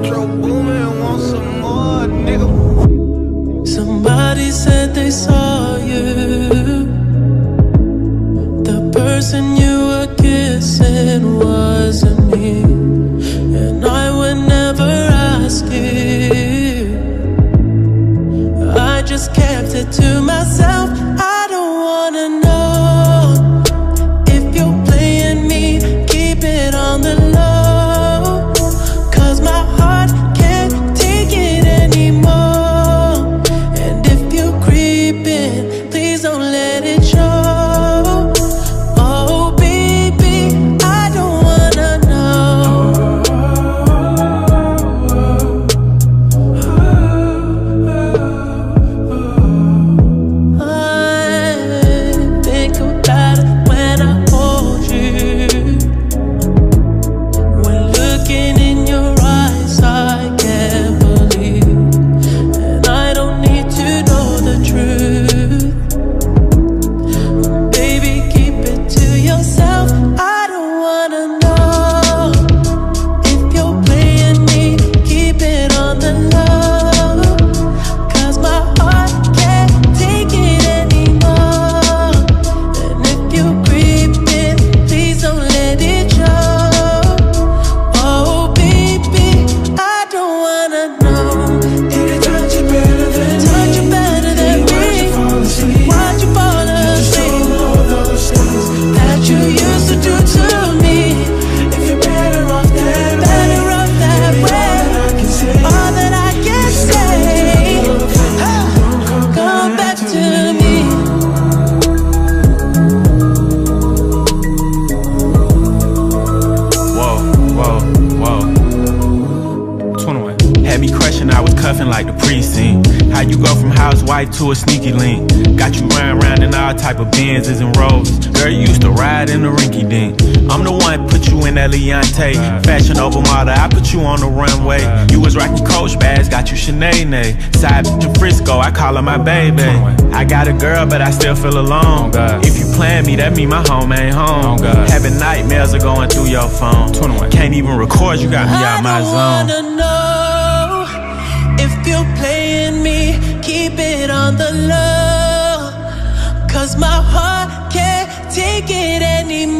Metro want some more, nigga. Somebody said they saw you. The person you were kissing wasn't me. nothing like the precinct. How you go from housewife to a sneaky link? Got you round around in all type of Benzes and Rolls. Girl, you used to ride in the rinky dink. I'm the one put you in that Leontay. Fashion Nova model, I put you on the runway. You was rocking Coach bags, got you Sinead. Side to Frisco, I call her my baby. I got a girl, but I still feel alone. If you plan me, that mean my home ain't home. Having nightmares are going through your phone. Can't even record, you got me out my zone. If you're playing me, keep it on the low. Cause my heart can't take it anymore.